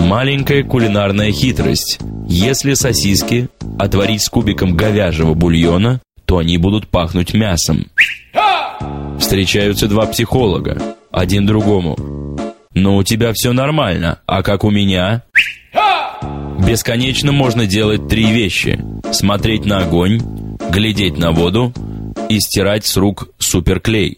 Маленькая кулинарная хитрость. Если сосиски отварить с кубиком говяжьего бульона, то они будут пахнуть мясом. Встречаются два психолога, один другому. Но у тебя все нормально, а как у меня?» Бесконечно можно делать три вещи. Смотреть на огонь, глядеть на воду и стирать с рук суперклей.